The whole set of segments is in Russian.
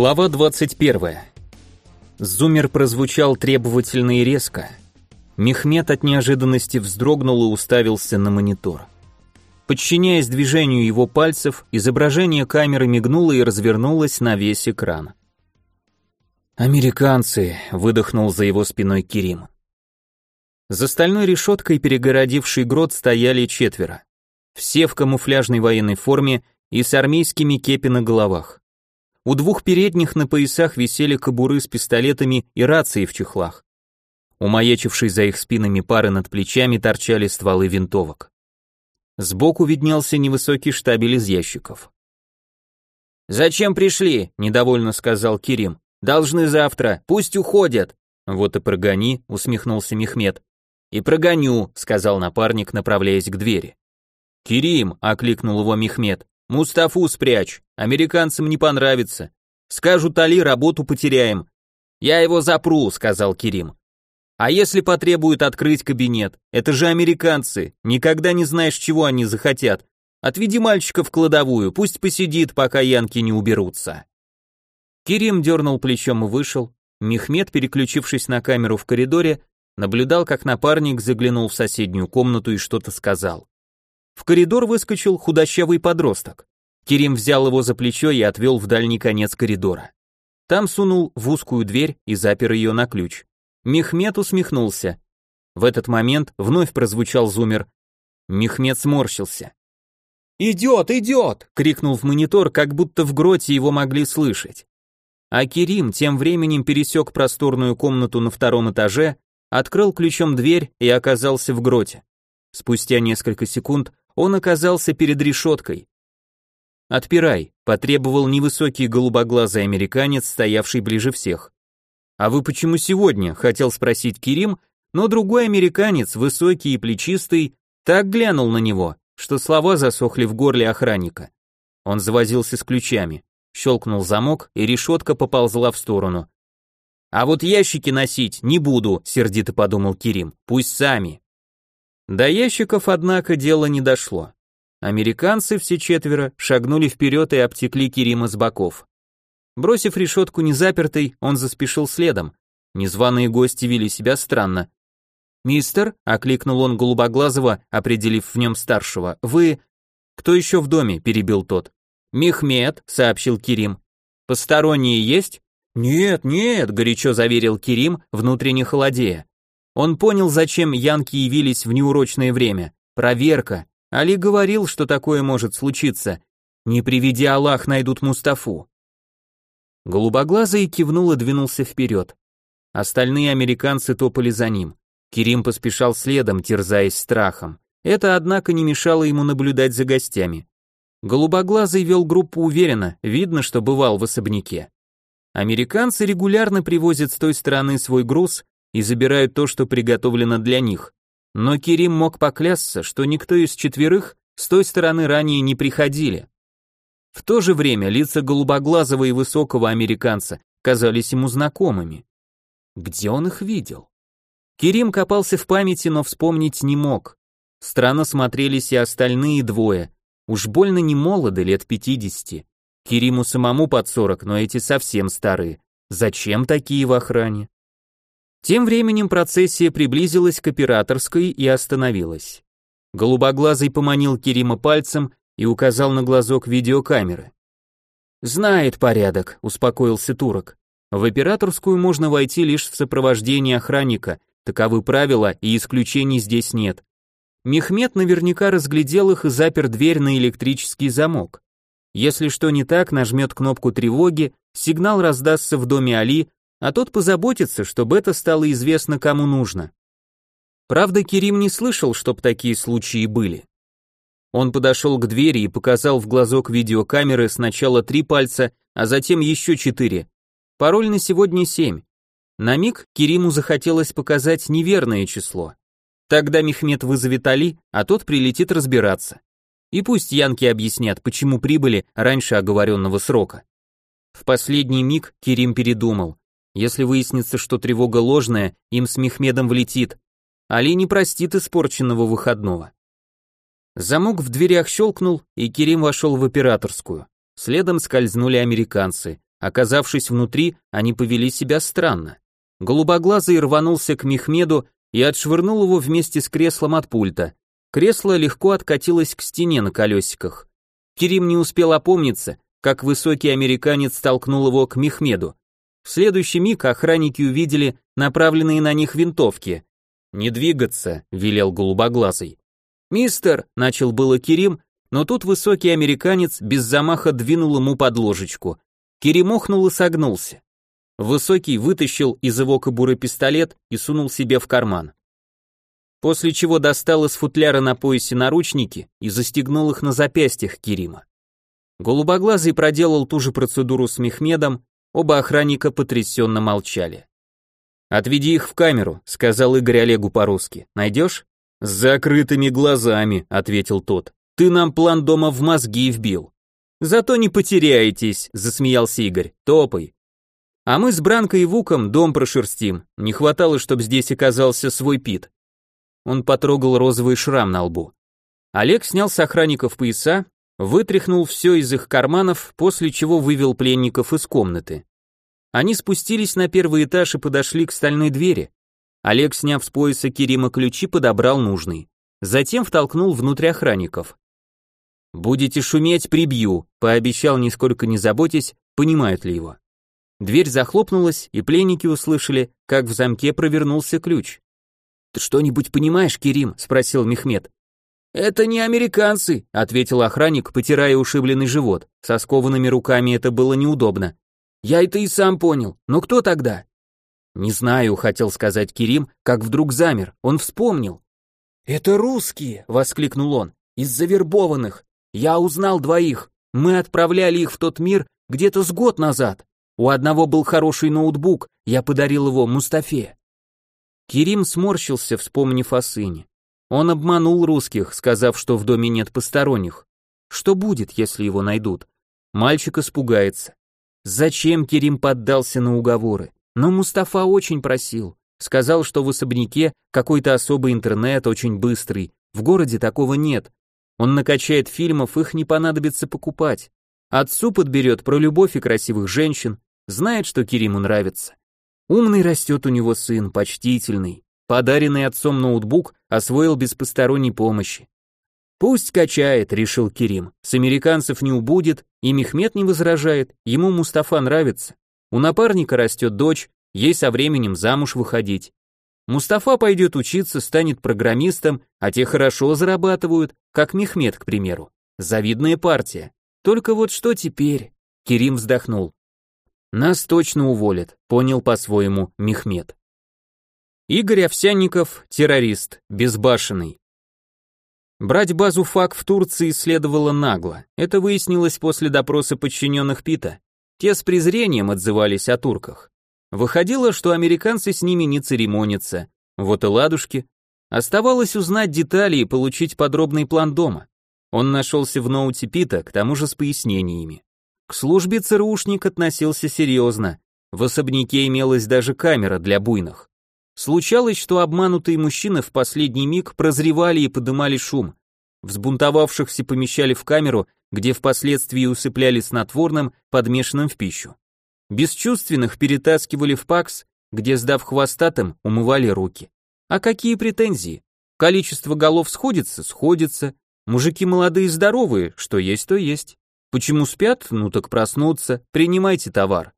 Глава 21. Зумер прозвучал требовательно и резко. Мехмед от неожиданности вздрогнул и уставился на монитор. Подчиняясь движению его пальцев, изображение камеры мигнуло и развернулось на весь экран. «Американцы!» — выдохнул за его спиной Кирим. За стальной решеткой, перегородившей грот, стояли четверо. Все в камуфляжной военной форме и с армейскими кепи на головах. У двух передних на поясах висели кобуры с пистолетами и рации в чехлах. У маячившей за их спинами пары над плечами торчали стволы винтовок. Сбоку виднелся невысокий штабель из ящиков. «Зачем пришли?» – недовольно сказал Кирим. «Должны завтра, пусть уходят». «Вот и прогони», – усмехнулся Мехмед. «И прогоню», – сказал напарник, направляясь к двери. «Кирим», – окликнул его Мехмед, Мустафу спрячь, американцам не понравится. Скажут Али, работу потеряем. Я его запру, сказал Кирим. А если потребуют открыть кабинет? Это же американцы, никогда не знаешь, чего они захотят. Отведи мальчика в кладовую, пусть посидит, пока янки не уберутся. Кирим дернул плечом и вышел. Мехмед, переключившись на камеру в коридоре, наблюдал, как напарник заглянул в соседнюю комнату и что-то сказал. В коридор выскочил худощавый подросток. Кирим взял его за плечо и отвел в дальний конец коридора. Там сунул в узкую дверь и запер ее на ключ. Мехмед усмехнулся. В этот момент вновь прозвучал зумер. Мехмед сморщился. «Идет, идет!» — крикнул в монитор, как будто в гроте его могли слышать. А Кирим тем временем пересек просторную комнату на втором этаже, открыл ключом дверь и оказался в гроте. Спустя несколько секунд он оказался перед решеткой. «Отпирай», — потребовал невысокий голубоглазый американец, стоявший ближе всех. «А вы почему сегодня?» — хотел спросить Кирим, но другой американец, высокий и плечистый, так глянул на него, что слова засохли в горле охранника. Он завозился с ключами, щелкнул замок, и решетка поползла в сторону. «А вот ящики носить не буду», — сердито подумал Кирим, — «пусть сами». До ящиков, однако, дело не дошло. Американцы все четверо шагнули вперед и обтекли Кирима с боков. Бросив решетку незапертой, он заспешил следом. Незваные гости вели себя странно. «Мистер», — окликнул он голубоглазого, определив в нем старшего, — «вы...» «Кто еще в доме?» — перебил тот. «Мехмед», — сообщил Кирим. «Посторонние есть?» «Нет, нет», — горячо заверил Кирим, внутренне холодея. Он понял, зачем янки явились в неурочное время. Проверка. Али говорил, что такое может случиться. Не приведи Аллах, найдут Мустафу. Голубоглазый кивнул и двинулся вперед. Остальные американцы топали за ним. Кирим поспешал следом, терзаясь страхом. Это, однако, не мешало ему наблюдать за гостями. Голубоглазый вел группу уверенно, видно, что бывал в особняке. Американцы регулярно привозят с той стороны свой груз и забирают то, что приготовлено для них. Но Кирим мог поклясться, что никто из четверых с той стороны ранее не приходили. В то же время лица голубоглазого и высокого американца казались ему знакомыми. Где он их видел? Кирим копался в памяти, но вспомнить не мог. Странно смотрелись и остальные двое. Уж больно не молоды, лет пятидесяти. Кириму самому под сорок, но эти совсем старые. Зачем такие в охране? Тем временем процессия приблизилась к операторской и остановилась. Голубоглазый поманил Кирима пальцем и указал на глазок видеокамеры. «Знает порядок», — успокоился турок. «В операторскую можно войти лишь в сопровождении охранника, таковы правила и исключений здесь нет. Мехмед наверняка разглядел их и запер дверь на электрический замок. Если что не так, нажмет кнопку тревоги, сигнал раздастся в доме Али, а тот позаботится, чтобы это стало известно кому нужно. Правда, Кирим не слышал, чтоб такие случаи были. Он подошел к двери и показал в глазок видеокамеры сначала три пальца, а затем еще четыре. Пароль на сегодня семь. На миг Кириму захотелось показать неверное число. Тогда Мехмед вызовет Али, а тот прилетит разбираться. И пусть янки объяснят, почему прибыли раньше оговоренного срока. В последний миг Кирим передумал. Если выяснится, что тревога ложная, им с Мехмедом влетит. Али не простит испорченного выходного. Замок в дверях щелкнул, и Керим вошел в операторскую. Следом скользнули американцы. Оказавшись внутри, они повели себя странно. Голубоглазый рванулся к Мехмеду и отшвырнул его вместе с креслом от пульта. Кресло легко откатилось к стене на колесиках. Кирим не успел опомниться, как высокий американец толкнул его к Мехмеду. В следующий миг охранники увидели направленные на них винтовки. «Не двигаться», — велел голубоглазый. «Мистер», — начал было Кирим, но тут высокий американец без замаха двинул ему под ложечку. Кирим охнул и согнулся. Высокий вытащил из его кобуры пистолет и сунул себе в карман. После чего достал из футляра на поясе наручники и застегнул их на запястьях Кирима. Голубоглазый проделал ту же процедуру с Мехмедом, оба охранника потрясенно молчали. «Отведи их в камеру», — сказал Игорь Олегу по-русски. «Найдешь?» «С закрытыми глазами», — ответил тот. «Ты нам план дома в мозги вбил». «Зато не потеряетесь», — засмеялся Игорь. «Топай». А мы с Бранкой и Вуком дом прошерстим. Не хватало, чтобы здесь оказался свой пит. Он потрогал розовый шрам на лбу. Олег снял с охранников пояса, вытряхнул все из их карманов, после чего вывел пленников из комнаты. Они спустились на первый этаж и подошли к стальной двери. Олег, сняв с пояса Кирима ключи, подобрал нужный. Затем втолкнул внутрь охранников. «Будете шуметь, прибью», — пообещал, нисколько не заботясь, понимают ли его. Дверь захлопнулась, и пленники услышали, как в замке провернулся ключ. «Ты что-нибудь понимаешь, Кирим?» — спросил Мехмед. «Это не американцы», — ответил охранник, потирая ушибленный живот. Со скованными руками это было неудобно. «Я это и сам понял. Но кто тогда?» «Не знаю», — хотел сказать Кирим, как вдруг замер. Он вспомнил. «Это русские!» — воскликнул он. «Из завербованных. Я узнал двоих. Мы отправляли их в тот мир где-то с год назад. У одного был хороший ноутбук, я подарил его Мустафе. Кирим сморщился, вспомнив о сыне. Он обманул русских, сказав, что в доме нет посторонних. Что будет, если его найдут? Мальчик испугается. Зачем Кирим поддался на уговоры? Но Мустафа очень просил. Сказал, что в особняке какой-то особый интернет, очень быстрый. В городе такого нет. Он накачает фильмов, их не понадобится покупать. Отцу подберет про любовь и красивых женщин, Знает, что Кириму нравится. Умный растет у него сын, почтительный. Подаренный отцом ноутбук освоил без посторонней помощи. Пусть качает, решил Кирим. С американцев не убудет, и Мехмед не возражает, ему Мустафа нравится. У напарника растет дочь, ей со временем замуж выходить. Мустафа пойдет учиться, станет программистом, а те хорошо зарабатывают, как Мехмед, к примеру. Завидная партия. Только вот что теперь? Кирим вздохнул. Нас точно уволят, понял по-своему Мехмед. Игорь Овсянников, террорист, безбашенный. Брать базу ФАК в Турции следовало нагло. Это выяснилось после допроса подчиненных Пита. Те с презрением отзывались о турках. Выходило, что американцы с ними не церемонятся. Вот и ладушки. Оставалось узнать детали и получить подробный план дома. Он нашелся в ноуте Пита, к тому же с пояснениями. К службе ЦРУшник относился серьезно. В особняке имелась даже камера для буйных. Случалось, что обманутые мужчины в последний миг прозревали и подымали шум. Взбунтовавшихся помещали в камеру, где впоследствии усыпляли снотворным, подмешанным в пищу. Бесчувственных перетаскивали в ПАКС, где, сдав хвостатым, умывали руки. А какие претензии? Количество голов сходится? Сходится. Мужики молодые и здоровые, что есть, то есть. Почему спят? Ну так проснутся, принимайте товар.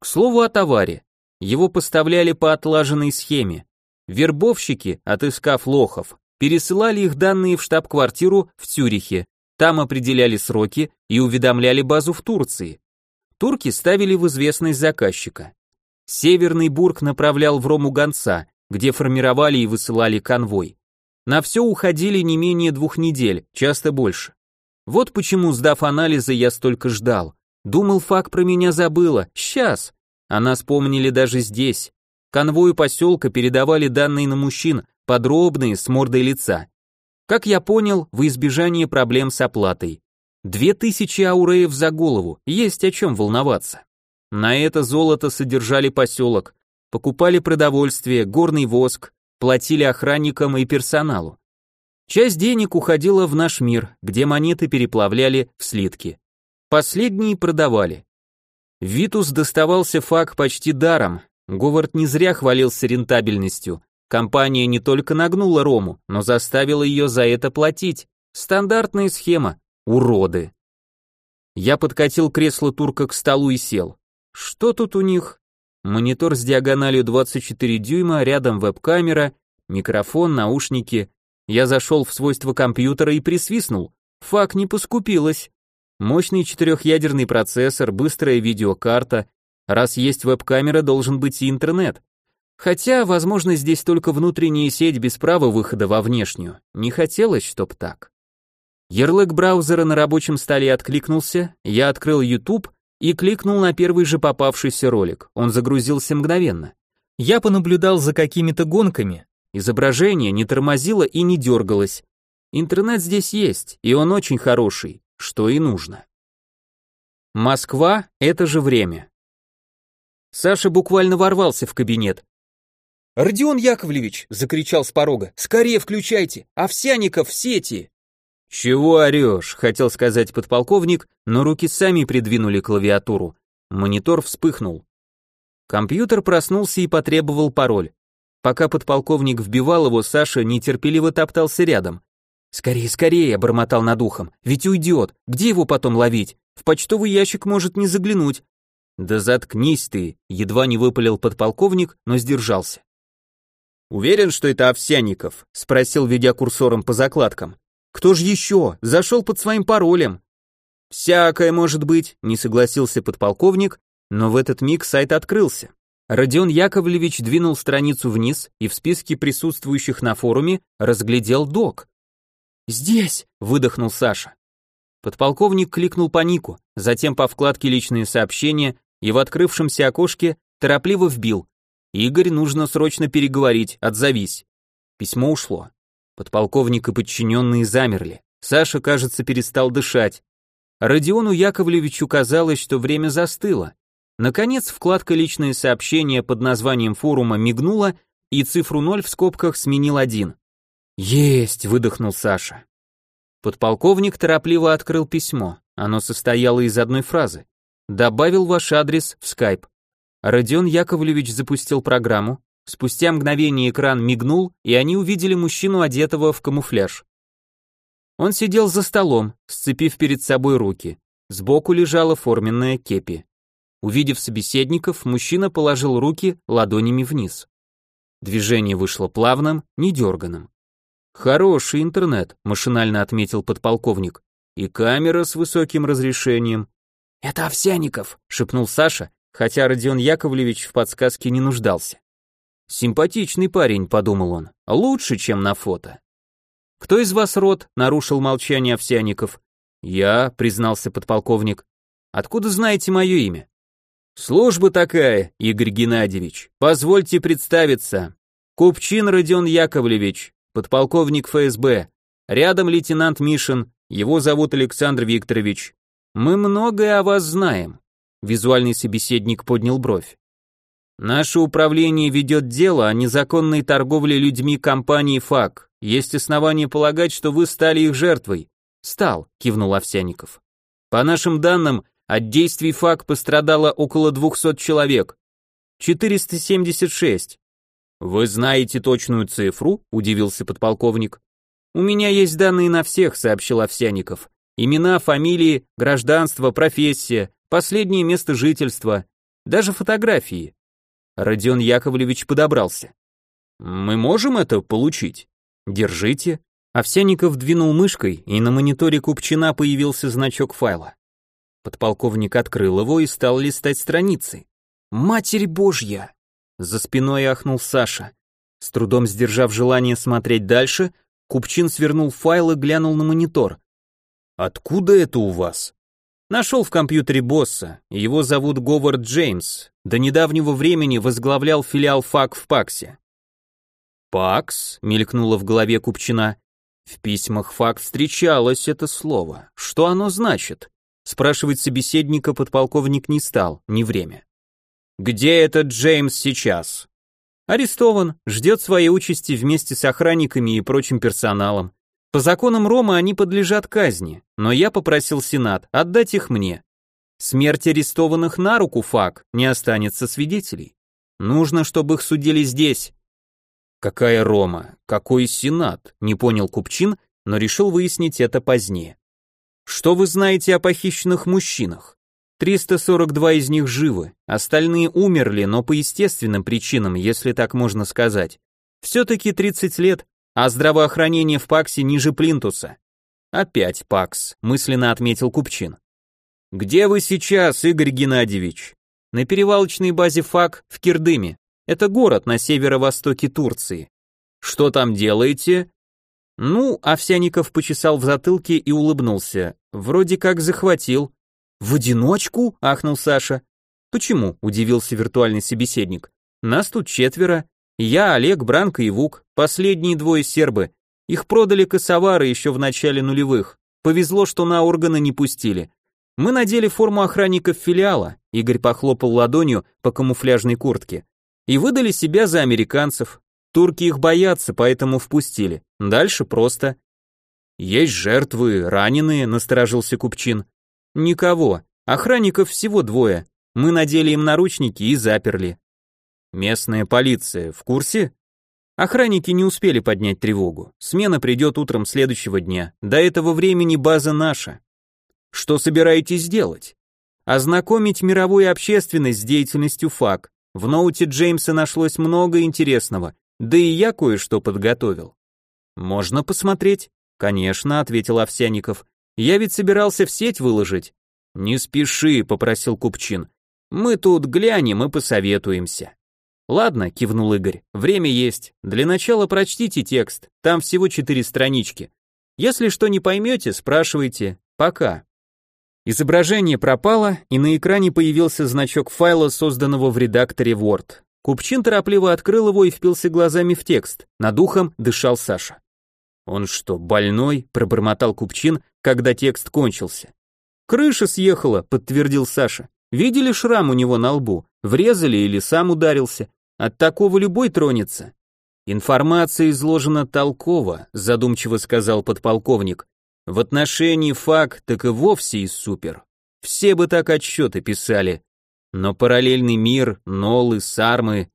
К слову о товаре. Его поставляли по отлаженной схеме. Вербовщики, отыскав лохов, пересылали их данные в штаб-квартиру в Цюрихе. Там определяли сроки и уведомляли базу в Турции. Турки ставили в известность заказчика. Северный Бург направлял в Рому гонца, где формировали и высылали конвой. На все уходили не менее двух недель, часто больше. Вот почему, сдав анализы, я столько ждал. Думал, факт про меня забыла. Сейчас. Она вспомнили даже здесь. Конвою поселка передавали данные на мужчин, подробные, с мордой лица. Как я понял, в избежание проблем с оплатой. Две тысячи ауреев за голову, есть о чем волноваться. На это золото содержали поселок, покупали продовольствие, горный воск, платили охранникам и персоналу. Часть денег уходила в наш мир, где монеты переплавляли в слитки. Последние продавали. Витус доставался фак почти даром. Говард не зря хвалился рентабельностью. Компания не только нагнула Рому, но заставила ее за это платить. Стандартная схема. Уроды. Я подкатил кресло турка к столу и сел. Что тут у них? Монитор с диагональю 24 дюйма, рядом веб-камера, микрофон, наушники. Я зашел в свойства компьютера и присвистнул. Фак не поскупилась. Мощный четырехъядерный процессор, быстрая видеокарта. Раз есть веб-камера, должен быть и интернет. Хотя, возможно, здесь только внутренняя сеть без права выхода во внешнюю. Не хотелось, чтоб так. Ярлык браузера на рабочем столе откликнулся, я открыл YouTube и кликнул на первый же попавшийся ролик. Он загрузился мгновенно. Я понаблюдал за какими-то гонками. Изображение не тормозило и не дергалось. Интернет здесь есть, и он очень хороший что и нужно. Москва — это же время. Саша буквально ворвался в кабинет. «Родион Яковлевич!» — закричал с порога. «Скорее включайте! Овсяников в сети!» «Чего орешь?» — хотел сказать подполковник, но руки сами придвинули клавиатуру. Монитор вспыхнул. Компьютер проснулся и потребовал пароль. Пока подполковник вбивал его, Саша нетерпеливо топтался рядом. «Скорее, скорее!» — бормотал над ухом. «Ведь уйдет! Где его потом ловить? В почтовый ящик может не заглянуть!» «Да заткнись ты!» — едва не выпалил подполковник, но сдержался. «Уверен, что это Овсяников?» — спросил, ведя курсором по закладкам. «Кто же еще? Зашел под своим паролем!» «Всякое может быть», — не согласился подполковник, но в этот миг сайт открылся. Родион Яковлевич двинул страницу вниз и в списке присутствующих на форуме разглядел док. «Здесь!» — выдохнул Саша. Подполковник кликнул по нику, затем по вкладке «Личные сообщения» и в открывшемся окошке торопливо вбил. «Игорь, нужно срочно переговорить, отзовись». Письмо ушло. Подполковник и подчиненные замерли. Саша, кажется, перестал дышать. Родиону Яковлевичу казалось, что время застыло. Наконец, вкладка «Личные сообщения» под названием форума мигнула, и цифру 0 в скобках сменил один. «Есть!» — выдохнул Саша. Подполковник торопливо открыл письмо. Оно состояло из одной фразы. «Добавил ваш адрес в скайп». Родион Яковлевич запустил программу. Спустя мгновение экран мигнул, и они увидели мужчину, одетого в камуфляж. Он сидел за столом, сцепив перед собой руки. Сбоку лежала форменная кепи. Увидев собеседников, мужчина положил руки ладонями вниз. Движение вышло плавным, недерганным. Хороший интернет, машинально отметил подполковник. И камера с высоким разрешением. Это Овсяников, шепнул Саша, хотя Родион Яковлевич в подсказке не нуждался. Симпатичный парень, подумал он. Лучше, чем на фото. Кто из вас род? нарушил молчание Овсяников. Я, признался подполковник. Откуда знаете мое имя? Служба такая, Игорь Геннадьевич. Позвольте представиться. Купчин Родион Яковлевич, подполковник ФСБ. Рядом лейтенант Мишин, его зовут Александр Викторович. Мы многое о вас знаем. Визуальный собеседник поднял бровь. Наше управление ведет дело о незаконной торговле людьми компании ФАК. Есть основания полагать, что вы стали их жертвой. Стал, кивнул Овсяников. По нашим данным, от действий ФАК пострадало около 200 человек. 476. «Вы знаете точную цифру?» – удивился подполковник. «У меня есть данные на всех», – сообщил Овсяников. «Имена, фамилии, гражданство, профессия, последнее место жительства, даже фотографии». Родион Яковлевич подобрался. «Мы можем это получить?» «Держите». Овсяников двинул мышкой, и на мониторе Купчина появился значок файла. Подполковник открыл его и стал листать страницы. «Матерь Божья!» За спиной ахнул Саша. С трудом сдержав желание смотреть дальше, Купчин свернул файл и глянул на монитор. «Откуда это у вас?» Нашел в компьютере босса, его зовут Говард Джеймс, до недавнего времени возглавлял филиал ФАК в ПАКСе. «ПАКС?» — мелькнуло в голове Купчина. В письмах ФАК встречалось это слово. Что оно значит? Спрашивать собеседника подполковник не стал, не время. Где этот Джеймс сейчас? Арестован, ждет своей участи вместе с охранниками и прочим персоналом. По законам Рома они подлежат казни, но я попросил Сенат отдать их мне. Смерть арестованных на руку фак, не останется свидетелей. Нужно, чтобы их судили здесь. Какая Рома? Какой Сенат? Не понял Купчин, но решил выяснить это позднее. Что вы знаете о похищенных мужчинах? 342 из них живы, остальные умерли, но по естественным причинам, если так можно сказать. Все-таки 30 лет, а здравоохранение в Паксе ниже Плинтуса. Опять Пакс, мысленно отметил Купчин. Где вы сейчас, Игорь Геннадьевич? На перевалочной базе ФАК в Кирдыме. Это город на северо-востоке Турции. Что там делаете? Ну, Овсяников почесал в затылке и улыбнулся. Вроде как захватил. В одиночку? ахнул Саша. Почему? удивился виртуальный собеседник. Нас тут четверо. Я, Олег, Бранко и Вук, последние двое сербы. Их продали косовары еще в начале нулевых. Повезло, что на органы не пустили. Мы надели форму охранников филиала, Игорь похлопал ладонью по камуфляжной куртке, и выдали себя за американцев. Турки их боятся, поэтому впустили. Дальше просто. Есть жертвы, раненые, насторожился Купчин. Никого. Охранников всего двое. Мы надели им наручники и заперли. Местная полиция в курсе? Охранники не успели поднять тревогу. Смена придет утром следующего дня. До этого времени база наша. Что собираетесь делать? Ознакомить мировую общественность с деятельностью ФАК. В ноуте Джеймса нашлось много интересного, да и я кое-что подготовил. Можно посмотреть? Конечно, ответил Овсяников. Я ведь собирался в сеть выложить. Не спеши, попросил Купчин. Мы тут глянем и посоветуемся. Ладно, кивнул Игорь. Время есть. Для начала прочтите текст. Там всего четыре странички. Если что не поймете, спрашивайте. Пока. Изображение пропало, и на экране появился значок файла, созданного в редакторе Word. Купчин торопливо открыл его и впился глазами в текст. Над ухом дышал Саша. «Он что, больной?» – пробормотал Купчин, когда текст кончился. «Крыша съехала», – подтвердил Саша. «Видели шрам у него на лбу? Врезали или сам ударился? От такого любой тронется. Информация изложена толково, задумчиво сказал подполковник. В отношении факт так и вовсе из супер. Все бы так отчеты писали. Но параллельный мир, нолы, сармы...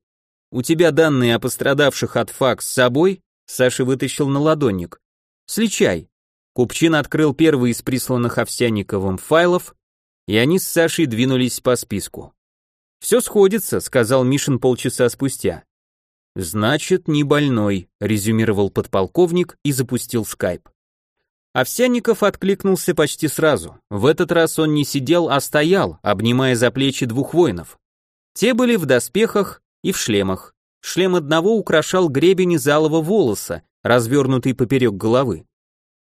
У тебя данные о пострадавших от фак с собой? Саша вытащил на ладонник. Сличай. Купчин открыл первый из присланных Овсянниковым файлов, и они с Сашей двинулись по списку. «Все сходится», — сказал Мишин полчаса спустя. «Значит, не больной», — резюмировал подполковник и запустил скайп. Овсянников откликнулся почти сразу. В этот раз он не сидел, а стоял, обнимая за плечи двух воинов. Те были в доспехах и в шлемах. Шлем одного украшал гребень из алого волоса, развернутый поперек головы.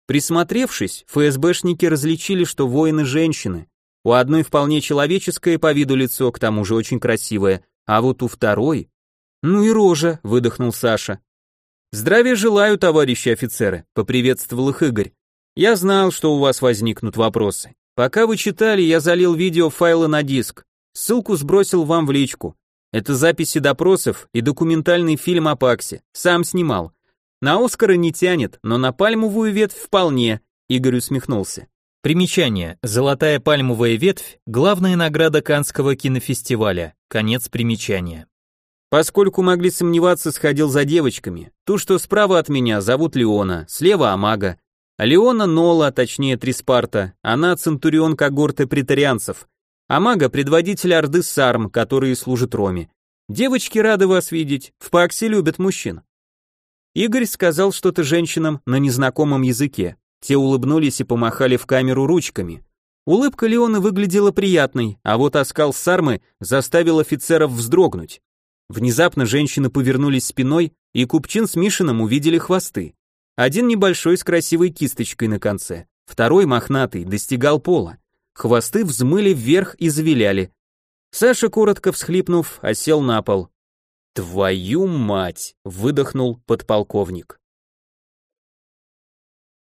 Присмотревшись, ФСБшники различили, что воины женщины, у одной вполне человеческое по виду лицо, к тому же очень красивое, а вот у второй... Ну и рожа, выдохнул Саша. Здравия желаю, товарищи офицеры, поприветствовал их Игорь. Я знал, что у вас возникнут вопросы. Пока вы читали, я залил видеофайлы на диск. Ссылку сбросил вам в личку. Это записи допросов и документальный фильм о Паксе. Сам снимал. На Оскара не тянет, но на пальмовую ветвь вполне, Игорь усмехнулся. Примечание. Золотая пальмовая ветвь – главная награда Канского кинофестиваля. Конец примечания. Поскольку могли сомневаться, сходил за девочками. Ту, что справа от меня, зовут Леона, слева Амага. Леона Нола, точнее Триспарта, она центурион когорты претарианцев. Амага – предводитель Орды Сарм, которые служат Роме. Девочки рады вас видеть, в Паксе любят мужчин. Игорь сказал что-то женщинам на незнакомом языке. Те улыбнулись и помахали в камеру ручками. Улыбка Леона выглядела приятной, а вот оскал Сармы заставил офицеров вздрогнуть. Внезапно женщины повернулись спиной, и Купчин с Мишиным увидели хвосты. Один небольшой с красивой кисточкой на конце, второй мохнатый, достигал пола. Хвосты взмыли вверх и завиляли. Саша, коротко всхлипнув, осел на пол. «Твою мать!» — выдохнул подполковник.